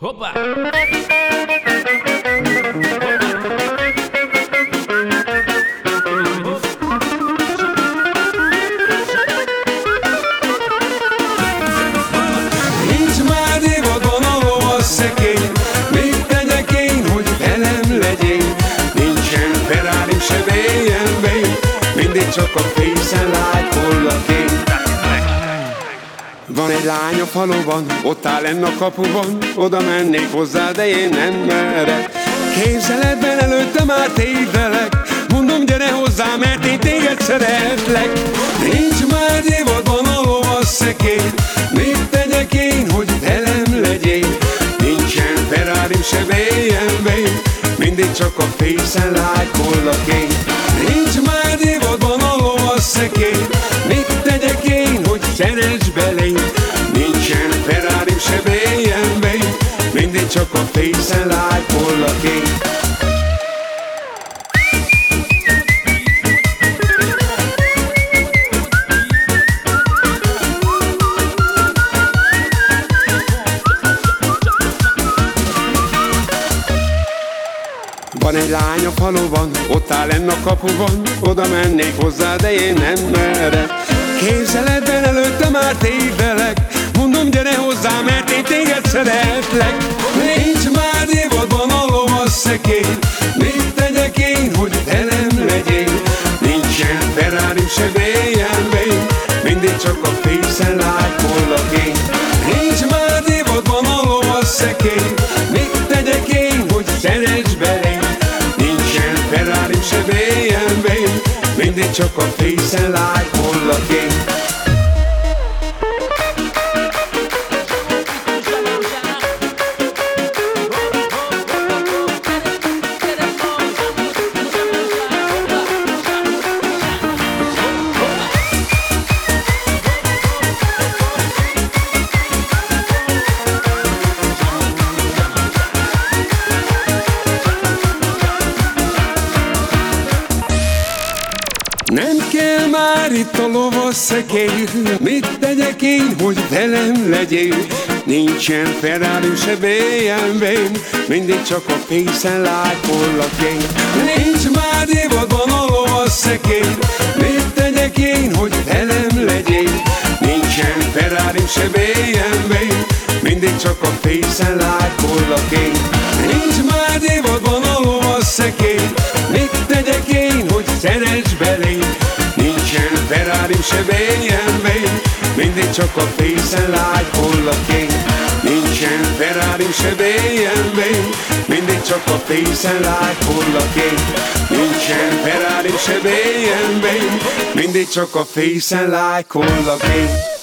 Hoppá! Nincsen Ferrari se Mindig csak a fészen lájkollak Van egy lány a faluban, ott áll enn a kapuban. Oda mennék hozzá, de én nem merek. Képzeletben előtte már tévedek Mondom, gyere hozzá, mert én téged szeretlek. Nincs már divatban a lovas szekély Mit tegyek én, hogy velem legyél? Nincsen Ferrari se BMW Mindig csak a fészen lájkollak én Nincs már divatban a lovas szekély a fészen lájkollak én Van egy lány a faluban, ott áll enn a kapuban. Oda mennék hozzá, de én nem merek. Képzeletben előtte már tévedek szekély Mit tegyek én, hogy velem legyél? Nincsen Ferrari se BMW Mindig csak a fészen lájkollak én. Nincs már divatban a lovas szekély Mit tegyek én, hogy szeress belém? Nincsen Ferrari se BMW Mindig csak a fészen lájkollak én Nem kell már itt a lovas szekély. Mit tegyek én, hogy velem legyél? Nincsen Ferrari se BMW Mindig csak a fészen lájkollak én. Nincs már divatban a lovas szekély. Mit tegyek én, hogy velem legyél? Nincsen Ferrari se BMW Mindig csak a fészen lájkollak én Ferrari se BMW Mindig csak a fészen lájkollak én Nincsen Ferrari se BMW Mindig csak a fészen lájkollak én Nincsen Ferrari se BMW Mindig csak a fészen lájkollak én